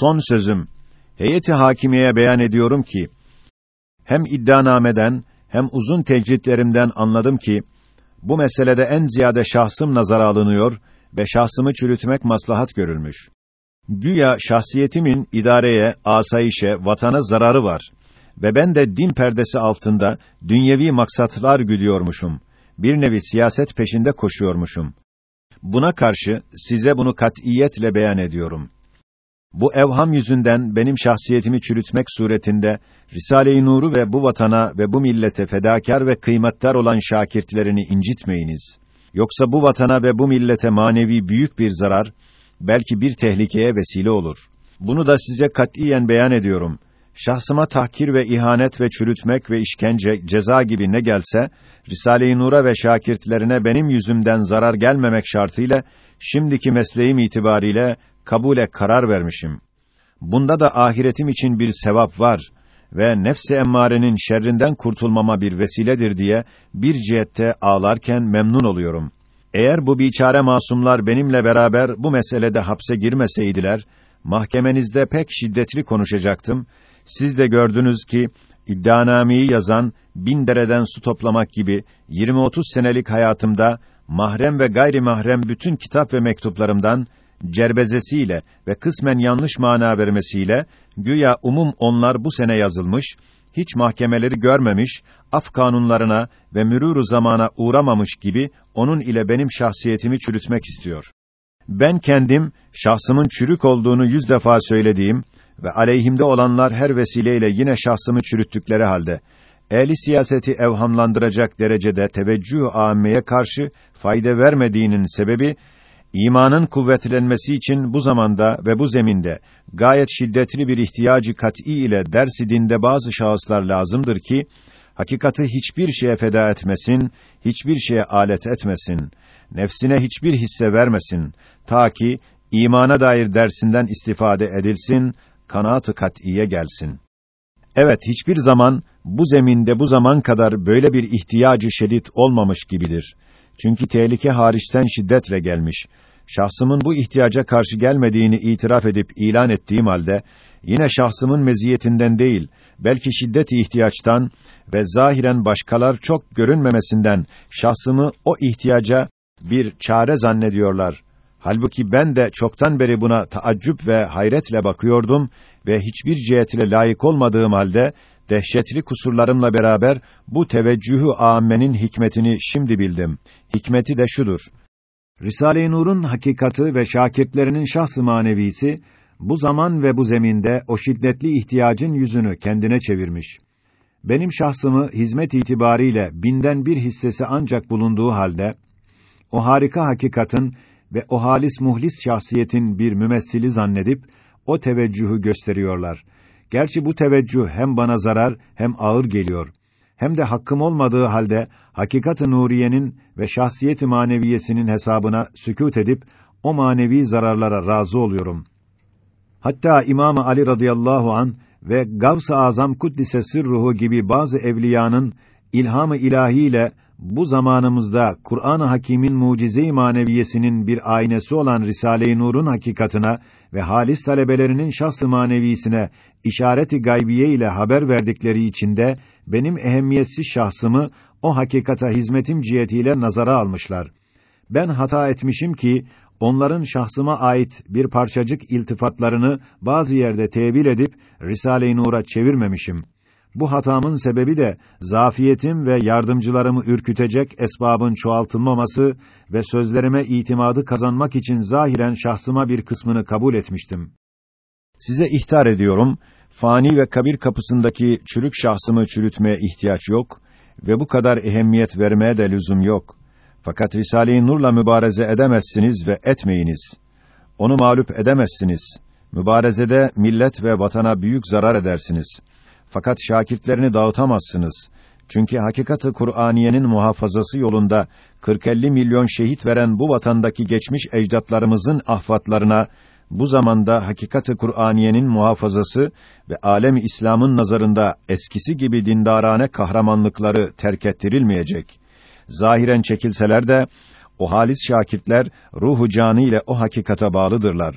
Son sözüm, heyeti hakimiyeye beyan ediyorum ki, hem iddianameden, hem uzun tecritlerimden anladım ki, bu meselede en ziyade şahsım nazara alınıyor ve şahsımı çürütmek maslahat görülmüş. Güya şahsiyetimin idareye, asayişe, vatana zararı var ve ben de din perdesi altında dünyevi maksatlar güdüyormuşum. Bir nevi siyaset peşinde koşuyormuşum. Buna karşı size bunu kat'iyetle beyan ediyorum. Bu evham yüzünden benim şahsiyetimi çürütmek suretinde Risale-i Nur'u ve bu vatana ve bu millete fedakar ve kıymetdar olan şakirtlerini incitmeyiniz. Yoksa bu vatana ve bu millete manevi büyük bir zarar, belki bir tehlikeye vesile olur. Bunu da size katiyen beyan ediyorum. Şahsıma tahkir ve ihanet ve çürütmek ve işkence, ceza gibi ne gelse, Risale-i Nur'a ve şakirtlerine benim yüzümden zarar gelmemek şartıyla, şimdiki mesleğim itibariyle kabule karar vermişim. Bunda da ahiretim için bir sevap var ve nefsi emmarenin şerrinden kurtulmama bir vesiledir diye bir cihette ağlarken memnun oluyorum. Eğer bu biçare masumlar benimle beraber bu meselede hapse girmeseydiler, mahkemenizde pek şiddetli konuşacaktım. Siz de gördünüz ki iddianameyi yazan bin dereden su toplamak gibi 20-30 senelik hayatımda mahrem ve gayri mahrem bütün kitap ve mektuplarımdan cerbezesiyle ve kısmen yanlış mana vermesiyle güya umum onlar bu sene yazılmış, hiç mahkemeleri görmemiş, af kanunlarına ve mürûr zamana uğramamış gibi onun ile benim şahsiyetimi çürütmek istiyor. Ben kendim şahsımın çürük olduğunu yüz defa söylediğim ve aleyhimde olanlar her vesileyle yine şahsımı çürüttükleri halde ehli siyaseti evhamlandıracak derecede teveccüh âmmeye karşı fayda vermediğinin sebebi İmanın kuvvetlenmesi için bu zamanda ve bu zeminde gayet şiddetli bir ihtiyacı kat'î ile dersi dinde bazı şahıslar lazımdır ki hakikati hiçbir şeye feda etmesin, hiçbir şeye alet etmesin, nefsine hiçbir hisse vermesin ta ki imana dair dersinden istifade edilsin, kanaat-ı kat'iye gelsin. Evet, hiçbir zaman bu zeminde bu zaman kadar böyle bir ihtiyacı şiddet olmamış gibidir. Çünkü tehlike hariçten şiddetle gelmiş. Şahsımın bu ihtiyaca karşı gelmediğini itiraf edip ilan ettiğim halde yine şahsımın meziyetinden değil, belki şiddet ihtiyaçtan ve zahiren başkalar çok görünmemesinden şahsımı o ihtiyaca bir çare zannediyorlar. Halbuki ben de çoktan beri buna taaccüp ve hayretle bakıyordum ve hiçbir cihetle layık olmadığım halde dehşetli kusurlarımla beraber bu teveccühü âmmenin hikmetini şimdi bildim. Hikmeti de şudur. Risale-i Nur'un hakikati ve şakirtlerinin şahs-ı manevisi bu zaman ve bu zeminde o şiddetli ihtiyacın yüzünü kendine çevirmiş. Benim şahsımı hizmet itibariyle binden bir hissesi ancak bulunduğu halde o harika hakikatin ve o halis muhlis şahsiyetin bir mümessili zannedip o teveccühü gösteriyorlar. Gerçi bu teveccüh hem bana zarar hem ağır geliyor. Hem de hakkım olmadığı halde hakikat-ı nuriyenin ve şahsiyet-i maneviyesinin hesabına sükût edip o manevi zararlara razı oluyorum. Hatta İmam Ali radıyallahu an ve Gavs-ı Azam kuddise sırruhu gibi bazı evliyanın ilhamı ilahiyle bu zamanımızda Kur'an-ı Hakîm'in mucize-i maneviyesinin bir aynesi olan Risale-i Nur'un hakikatına ve halis talebelerinin şahs-ı manevisine işareti gaybiye ile haber verdikleri içinde benim ehemmiyetsiz şahsımı o hakikata hizmetim cihetiyle nazara almışlar. Ben hata etmişim ki onların şahsıma ait bir parçacık iltifatlarını bazı yerde tevil edip Risale-i Nur'a çevirmemişim. Bu hatamın sebebi de zafiyetim ve yardımcılarımı ürkütecek esbabın çoğaltılmaması ve sözlerime itimadı kazanmak için zahiren şahsıma bir kısmını kabul etmiştim. Size ihtar ediyorum, fani ve kabir kapısındaki çürük şahsımı çürütmeye ihtiyaç yok ve bu kadar ehemmiyet vermeye de lüzum yok. Fakat Risale-i Nur'la mübareze edemezsiniz ve etmeyiniz. Onu mağlup edemezsiniz. Mübarezede millet ve vatana büyük zarar edersiniz. Fakat şakirtlerini dağıtamazsınız. Çünkü hakikati Kur'aniyenin muhafazası yolunda 40-50 milyon şehit veren bu vatandaki geçmiş ecdatlarımızın ahfatlarına bu zamanda hakikati Kur'aniyenin muhafazası ve alem İslam'ın nazarında eskisi gibi dindarane kahramanlıkları terk ettirilmeyecek. Zahiren çekilseler de o halis şakirtler ruhu canı ile o hakikate bağlıdırlar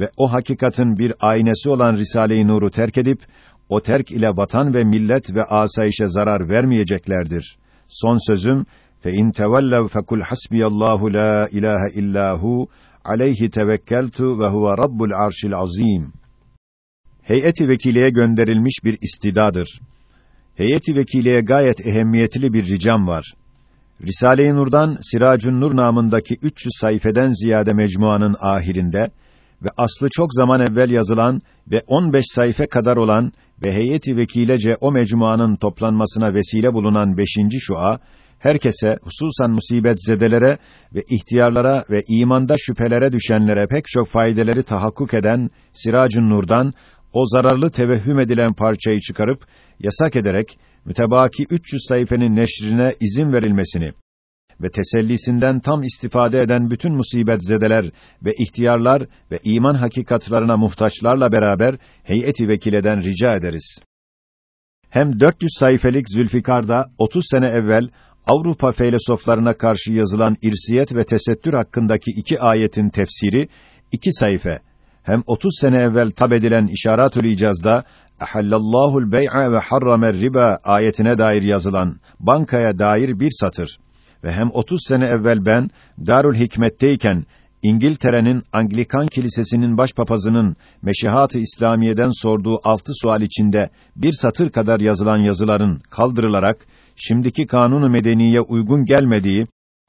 ve o hakikatin bir aynesi olan Risale-i Nur'u terk edip o terk ile vatan ve millet ve asayişe zarar vermeyeceklerdir. Son sözüm fe in tevellev fekul hasbiyallahu la ilahe illahu aleyhi tevekkeltu ve huve rabbul arşil azim. Heyeti vekileye gönderilmiş bir istidadır. Heyeti vekileye gayet ehemmiyetli bir ricam var. Risale-i Nur'dan Siracun Nur namındaki 300 sayfeden ziyade mecmuanın ahirinde ve aslı çok zaman evvel yazılan ve 15 sayfa kadar olan ve heyeti vekilece o mecmuanın toplanmasına vesile bulunan 5. şua herkese hususan musibet zedelere ve ihtiyarlara ve imanda şüphelere düşenlere pek çok faydeleri tahakkuk eden Siracun Nur'dan o zararlı tevehhüm edilen parçayı çıkarıp yasak ederek mütebaki 300 sayfenin neşrine izin verilmesini ve tesellisinden tam istifade eden bütün musibet zedeler ve ihtiyarlar ve iman hakikatlarına muhtaçlarla beraber heyeti vekileden rica ederiz. Hem 400 sayfelik Zülfikar'da 30 sene evvel Avrupa filozoflarına karşı yazılan irsiyet ve tesettür hakkındaki iki ayetin tefsiri iki sayfa. Hem 30 sene evvel tab edilen İşaretül İcaz'da Ahallallahu'l bey'a ve harramer riba ayetine dair yazılan bankaya dair bir satır ve hem 30 sene evvel ben Darül Hikmet'teyken İngiltere'nin Anglikan Kilisesi'nin başpapazının Meşihat-ı İslamiye'den sorduğu altı sual içinde bir satır kadar yazılan yazıların kaldırılarak şimdiki kanunu medeniye uygun gelmediği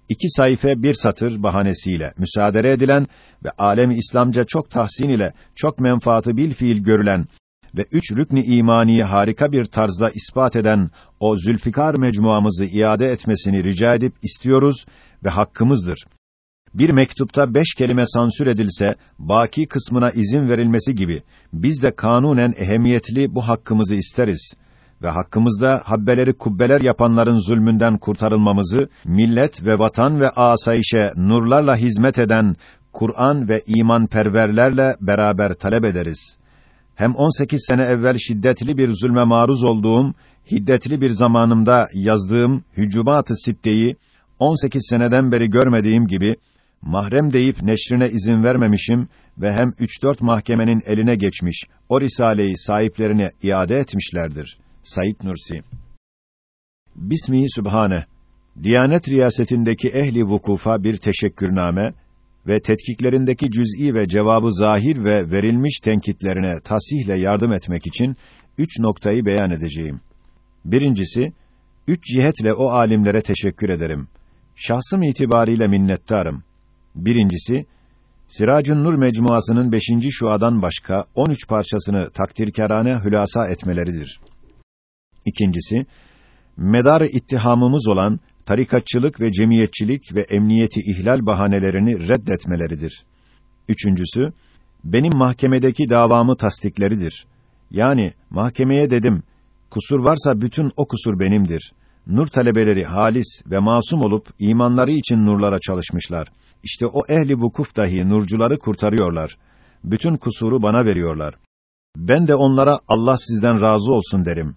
iki sayfa bir satır bahanesiyle müsaade edilen ve alemi İslamca çok tahsin ile çok menfaatı bil fiil görülen ve üç rükni imaniyi harika bir tarzda ispat eden o Zülfikar mecmuamızı iade etmesini rica edip istiyoruz ve hakkımızdır. Bir mektupta beş kelime sansür edilse, baki kısmına izin verilmesi gibi, biz de kanunen ehemmiyetli bu hakkımızı isteriz ve hakkımızda habbeleri kubbeler yapanların zulmünden kurtarılmamızı, millet ve vatan ve asayişe nurlarla hizmet eden Kur'an ve iman perverlerle beraber talep ederiz. Hem 18 sene evvel şiddetli bir zulme maruz olduğum, hiddetli bir zamanımda yazdığım Hücubat-ı Sitte'yi 18 seneden beri görmediğim gibi mahrem deyip neşrine izin vermemişim ve hem 3-4 mahkemenin eline geçmiş. O risaleyi sahiplerine iade etmişlerdir. Said Nursi Bismi Sübhane Diyanet riyasetindeki ehli vukufa bir teşekkürname ve tetkiklerindeki cüz'i ve cevabı zahir ve verilmiş tenkitlerine tasihle yardım etmek için üç noktayı beyan edeceğim. Birincisi, üç cihetle o alimlere teşekkür ederim. Şahsım itibariyle minnettarım. Birincisi, Siracun Nur mecmuasının beşinci şuadan başka on üç parçasını takdirkârane hülasa etmeleridir. İkincisi, medar ittihamımız olan tarikatçılık ve cemiyetçilik ve emniyeti ihlal bahanelerini reddetmeleridir. Üçüncüsü, benim mahkemedeki davamı tasdikleridir. Yani mahkemeye dedim, kusur varsa bütün o kusur benimdir. Nur talebeleri halis ve masum olup imanları için nurlara çalışmışlar. İşte o ehli vukuf dahi nurcuları kurtarıyorlar. Bütün kusuru bana veriyorlar. Ben de onlara Allah sizden razı olsun derim.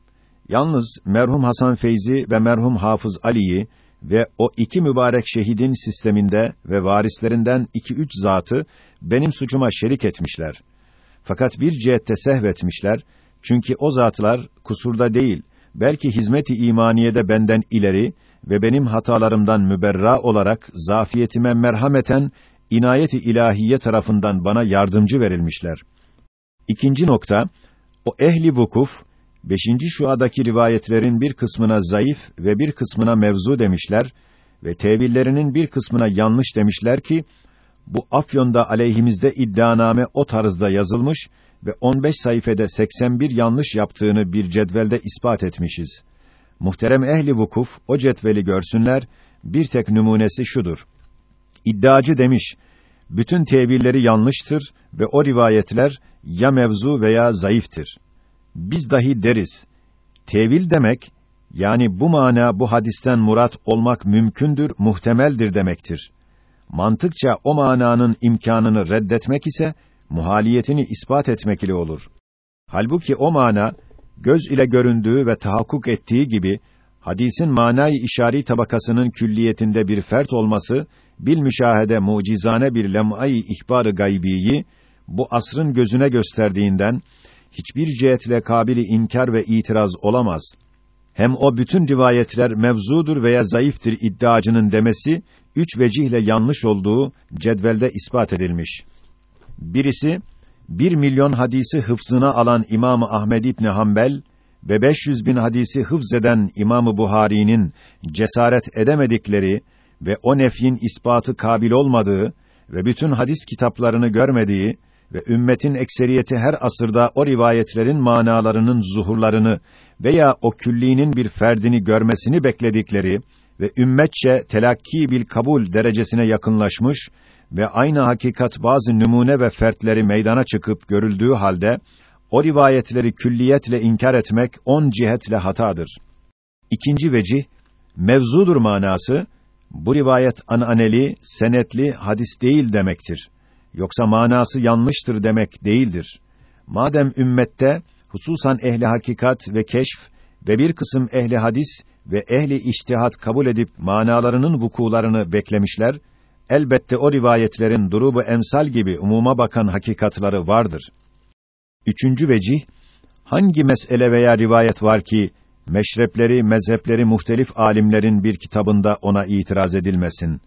Yalnız merhum Hasan Feyzi ve merhum Hafız Ali'yi ve o iki mübarek şehidin sisteminde ve varislerinden iki üç zatı benim suçuma şerik etmişler. Fakat bir cihette sehvetmişler. Çünkü o zatlar kusurda değil, belki hizmet-i imaniyede benden ileri ve benim hatalarımdan müberra olarak zafiyetime merhameten inayet-i ilahiye tarafından bana yardımcı verilmişler. İkinci nokta, o ehli vukuf beşinci şuadaki rivayetlerin bir kısmına zayıf ve bir kısmına mevzu demişler ve tevillerinin bir kısmına yanlış demişler ki, bu Afyon'da aleyhimizde iddianame o tarzda yazılmış ve 15 sayfede 81 yanlış yaptığını bir cetvelde ispat etmişiz. Muhterem ehli vukuf o cetveli görsünler, bir tek numunesi şudur. İddiacı demiş, bütün tevilleri yanlıştır ve o rivayetler ya mevzu veya zayıftır biz dahi deriz. Tevil demek, yani bu mana bu hadisten murat olmak mümkündür, muhtemeldir demektir. Mantıkça o mananın imkanını reddetmek ise, muhaliyetini ispat etmek ile olur. Halbuki o mana, göz ile göründüğü ve tahakkuk ettiği gibi, hadisin manayı işari tabakasının külliyetinde bir fert olması, bil müşahede mucizane bir lem'ay ihbarı gaybiyi, bu asrın gözüne gösterdiğinden hiçbir cihetle kabili inkar ve itiraz olamaz. Hem o bütün rivayetler mevzudur veya zayıftır iddiacının demesi üç vecihle yanlış olduğu cedvelde ispat edilmiş. Birisi bir milyon hadisi hıfzına alan İmam Ahmed İbni Hanbel ve 500 bin hadisi hıfz eden İmam Buhari'nin cesaret edemedikleri ve o nefyin ispatı kabil olmadığı ve bütün hadis kitaplarını görmediği ve ümmetin ekseriyeti her asırda o rivayetlerin manalarının zuhurlarını veya o küllinin bir ferdini görmesini bekledikleri ve ümmetçe telakki bil kabul derecesine yakınlaşmış ve aynı hakikat bazı numune ve fertleri meydana çıkıp görüldüğü halde o rivayetleri külliyetle inkar etmek on cihetle hatadır. İkinci vecih mevzudur manası bu rivayet ananeli, senetli hadis değil demektir. Yoksa manası yanlıştır demek değildir. Madem ümmette hususan ehli hakikat ve keşf ve bir kısım ehli hadis ve ehli içtihat kabul edip manalarının vukularını beklemişler, elbette o rivayetlerin durubu emsal gibi umuma bakan hakikatları vardır. Üçüncü vecih, hangi mesele veya rivayet var ki, meşrepleri, mezhepleri muhtelif alimlerin bir kitabında ona itiraz edilmesin?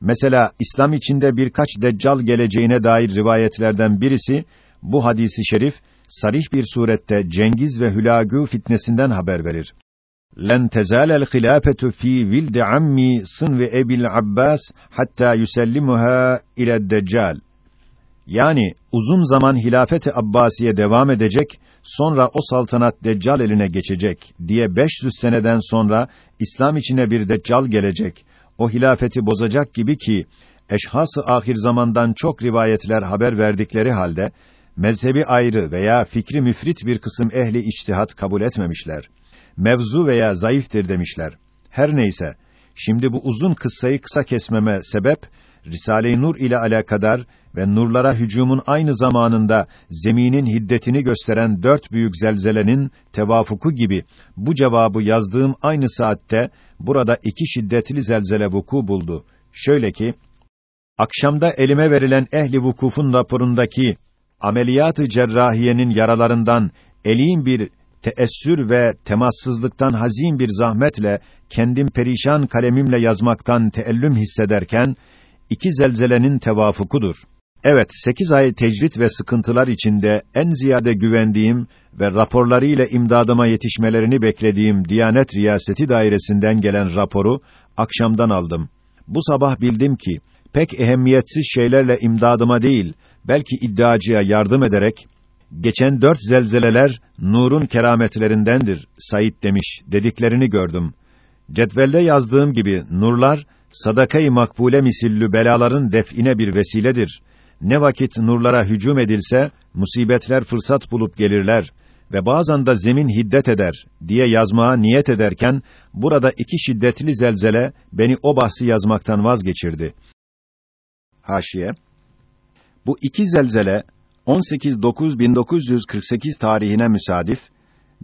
Mesela İslam içinde birkaç deccal geleceğine dair rivayetlerden birisi bu hadisi şerif sarih bir surette Cengiz ve Hülagü fitnesinden haber verir. Len tezalel hilafetu fi vildi ammi sın ve ebil Abbas hatta yusellimuha ile deccal. Yani uzun zaman hilafeti Abbasiye devam edecek, sonra o saltanat Deccal eline geçecek diye 500 seneden sonra İslam içine bir Deccal gelecek o hilafeti bozacak gibi ki eşhas-ı ahir zamandan çok rivayetler haber verdikleri halde mezhebi ayrı veya fikri müfrit bir kısım ehli içtihat kabul etmemişler. Mevzu veya zayıftır demişler. Her neyse, şimdi bu uzun kıssayı kısa kesmeme sebep Risale-i Nur ile alakadar ve nurlara hücumun aynı zamanında zeminin hiddetini gösteren dört büyük zelzelenin tevafuku gibi bu cevabı yazdığım aynı saatte burada iki şiddetli zelzele vuku buldu. Şöyle ki, akşamda elime verilen ehli vukufun raporundaki ameliyat-ı cerrahiyenin yaralarından elin bir teessür ve temassızlıktan hazin bir zahmetle kendim perişan kalemimle yazmaktan teellüm hissederken iki zelzelenin tevafukudur. Evet, sekiz ay tecrit ve sıkıntılar içinde en ziyade güvendiğim ve raporlarıyla imdadıma yetişmelerini beklediğim Diyanet Riyaseti Dairesi'nden gelen raporu akşamdan aldım. Bu sabah bildim ki pek ehemmiyetsiz şeylerle imdadıma değil, belki iddiacıya yardım ederek geçen dört zelzeleler nurun kerametlerindendir Said demiş dediklerini gördüm. Cetvelde yazdığım gibi nurlar sadakayı makbule misillü belaların define bir vesiledir. Ne vakit nurlara hücum edilse musibetler fırsat bulup gelirler ve bazen de zemin hiddet eder diye yazmaya niyet ederken burada iki şiddetli zelzele beni o bahsi yazmaktan vazgeçirdi. Haşiye Bu iki zelzele 18.9.1948 tarihine müsadif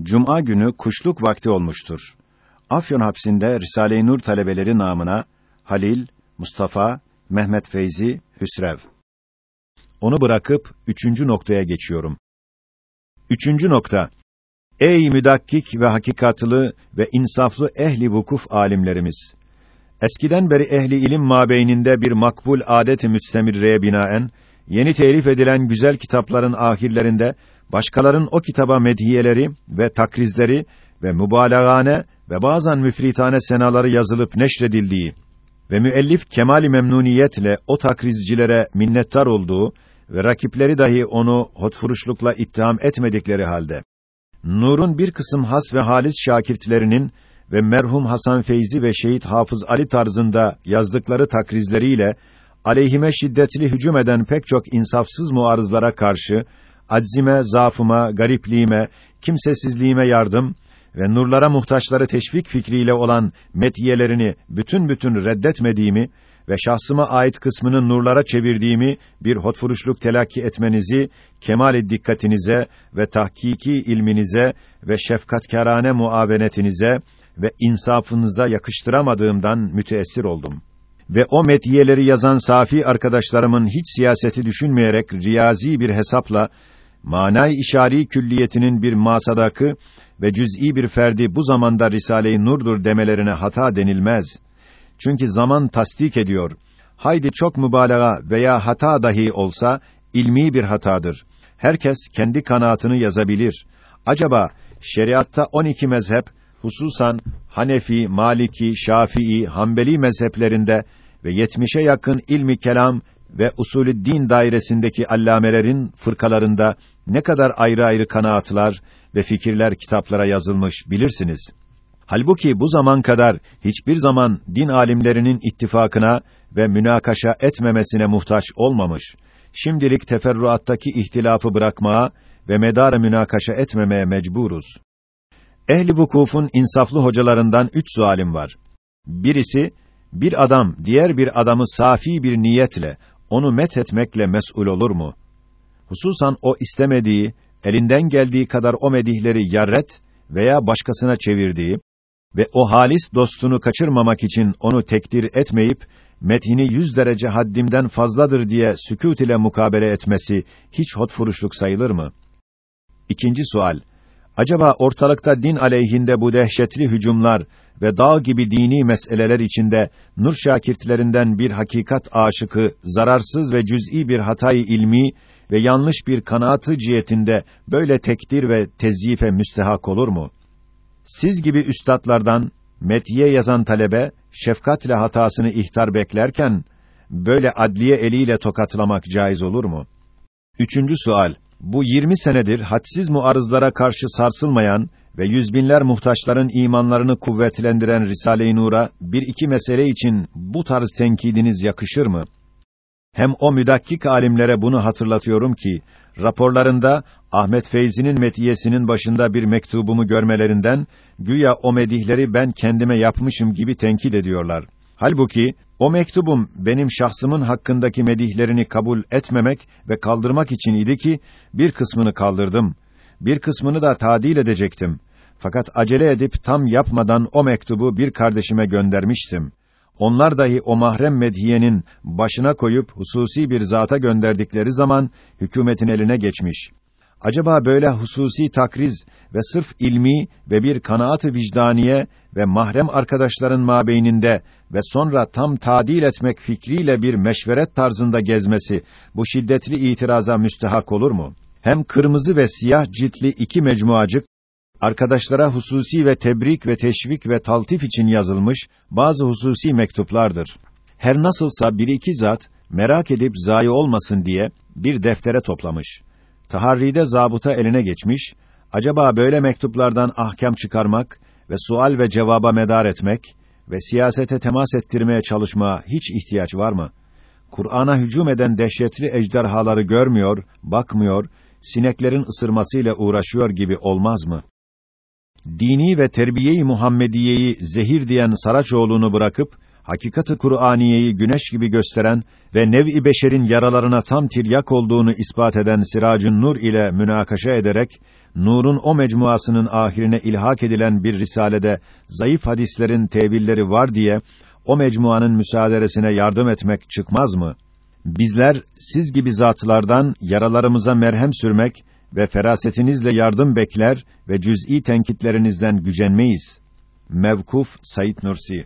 Cuma günü kuşluk vakti olmuştur. Afyon hapsinde Risale-i Nur talebeleri namına Halil, Mustafa, Mehmet Feyzi, Hüsrev. Onu bırakıp üçüncü noktaya geçiyorum. Üçüncü nokta. Ey müdakkik ve hakikatlı ve insaflı ehli vukuf alimlerimiz! Eskiden beri ehli ilim mabeyninde bir makbul adet-i müstemirreye binaen, yeni telif edilen güzel kitapların ahirlerinde, başkaların o kitaba medhiyeleri ve takrizleri ve mübalağane ve bazen müfritane senaları yazılıp neşredildiği ve müellif kemali memnuniyetle o takrizcilere minnettar olduğu ve rakipleri dahi onu hotfuruşlukla ittiham etmedikleri halde Nur'un bir kısım has ve halis şakirtlerinin ve merhum Hasan Feyzi ve Şehit Hafız Ali tarzında yazdıkları takrizleriyle aleyhime şiddetli hücum eden pek çok insafsız muarızlara karşı aczime, zaafıma, garipliğime, kimsesizliğime yardım ve nurlara muhtaçları teşvik fikriyle olan metiyelerini bütün bütün reddetmediğimi ve şahsıma ait kısmını nurlara çevirdiğimi bir hotfuruşluk telakki etmenizi kemal dikkatinize ve tahkiki ilminize ve şefkatkârane muavenetinize ve insafınıza yakıştıramadığımdan müteessir oldum. ve o metiyeleri yazan safi arkadaşlarımın hiç siyaseti düşünmeyerek riyazi bir hesapla manay işari külliyetinin bir masadakı ve cüz'i bir ferdi bu zamanda Risale-i Nur'dur demelerine hata denilmez. Çünkü zaman tasdik ediyor. Haydi çok mübalağa veya hata dahi olsa ilmi bir hatadır. Herkes kendi kanaatını yazabilir. Acaba şeriatta 12 mezhep hususan Hanefi, Maliki, Şafii, Hanbeli mezheplerinde ve 70'e yakın ilmi kelam ve usulü din dairesindeki allamelerin fırkalarında ne kadar ayrı ayrı kanaatlar ve fikirler kitaplara yazılmış bilirsiniz. Halbuki bu zaman kadar hiçbir zaman din alimlerinin ittifakına ve münakaşa etmemesine muhtaç olmamış. Şimdilik teferruattaki ihtilafı bırakmaya ve medara münakaşa etmemeye mecburuz. Ehli vukufun insaflı hocalarından üç sualim var. Birisi, bir adam diğer bir adamı safi bir niyetle, onu met etmekle mes'ul olur mu? Hususan o istemediği, elinden geldiği kadar o medihleri yarret veya başkasına çevirdiği ve o halis dostunu kaçırmamak için onu tekdir etmeyip, methini yüz derece haddimden fazladır diye sükût ile mukabele etmesi hiç hotfuruşluk sayılır mı? İkinci sual. Acaba ortalıkta din aleyhinde bu dehşetli hücumlar ve dağ gibi dini meseleler içinde nur şakirtlerinden bir hakikat aşıkı, zararsız ve cüz'i bir hatayı ilmi ve yanlış bir kanaatı cihetinde böyle tekdir ve tezyife müstehak olur mu? Siz gibi üstadlardan metiye yazan talebe şefkatle hatasını ihtar beklerken böyle adliye eliyle tokatlamak caiz olur mu? Üçüncü sual. Bu 20 senedir hadsiz muarızlara karşı sarsılmayan ve yüzbinler muhtaçların imanlarını kuvvetlendiren Risale-i Nur'a bir iki mesele için bu tarz tenkidiniz yakışır mı? Hem o müdakkik alimlere bunu hatırlatıyorum ki raporlarında Ahmet Feyzi'nin metiyesinin başında bir mektubumu görmelerinden güya o medihleri ben kendime yapmışım gibi tenkit ediyorlar. Halbuki o mektubum benim şahsımın hakkındaki medihlerini kabul etmemek ve kaldırmak için idi ki bir kısmını kaldırdım. Bir kısmını da tadil edecektim. Fakat acele edip tam yapmadan o mektubu bir kardeşime göndermiştim. Onlar dahi o mahrem medhiyenin başına koyup hususi bir zata gönderdikleri zaman hükümetin eline geçmiş. Acaba böyle hususi takriz ve sırf ilmi ve bir kanaat-ı vicdaniye ve mahrem arkadaşların mabeyninde ve sonra tam tadil etmek fikriyle bir meşveret tarzında gezmesi bu şiddetli itiraza müstehak olur mu? Hem kırmızı ve siyah ciltli iki mecmuacık arkadaşlara hususi ve tebrik ve teşvik ve taltif için yazılmış bazı hususi mektuplardır. Her nasılsa bir iki zat merak edip zayi olmasın diye bir deftere toplamış. Taharride zabıta eline geçmiş, acaba böyle mektuplardan ahkam çıkarmak ve sual ve cevaba medar etmek ve siyasete temas ettirmeye çalışmaya hiç ihtiyaç var mı? Kur'an'a hücum eden dehşetli ejderhaları görmüyor, bakmıyor, sineklerin ısırmasıyla uğraşıyor gibi olmaz mı? Dini ve terbiyeyi Muhammediyeyi zehir diyen Saraçoğlu'nu bırakıp hakikati Kur'aniyeyi güneş gibi gösteren ve nev-i beşerin yaralarına tam tiryak olduğunu ispat eden Siracın Nur ile münakaşa ederek Nur'un o mecmuasının ahirine ilhak edilen bir risalede zayıf hadislerin tevilleri var diye o mecmuanın müsaaderesine yardım etmek çıkmaz mı? Bizler siz gibi zatlardan yaralarımıza merhem sürmek ve ferasetinizle yardım bekler ve cüz'i tenkitlerinizden gücenmeyiz. Mevkuf Sayit Nursi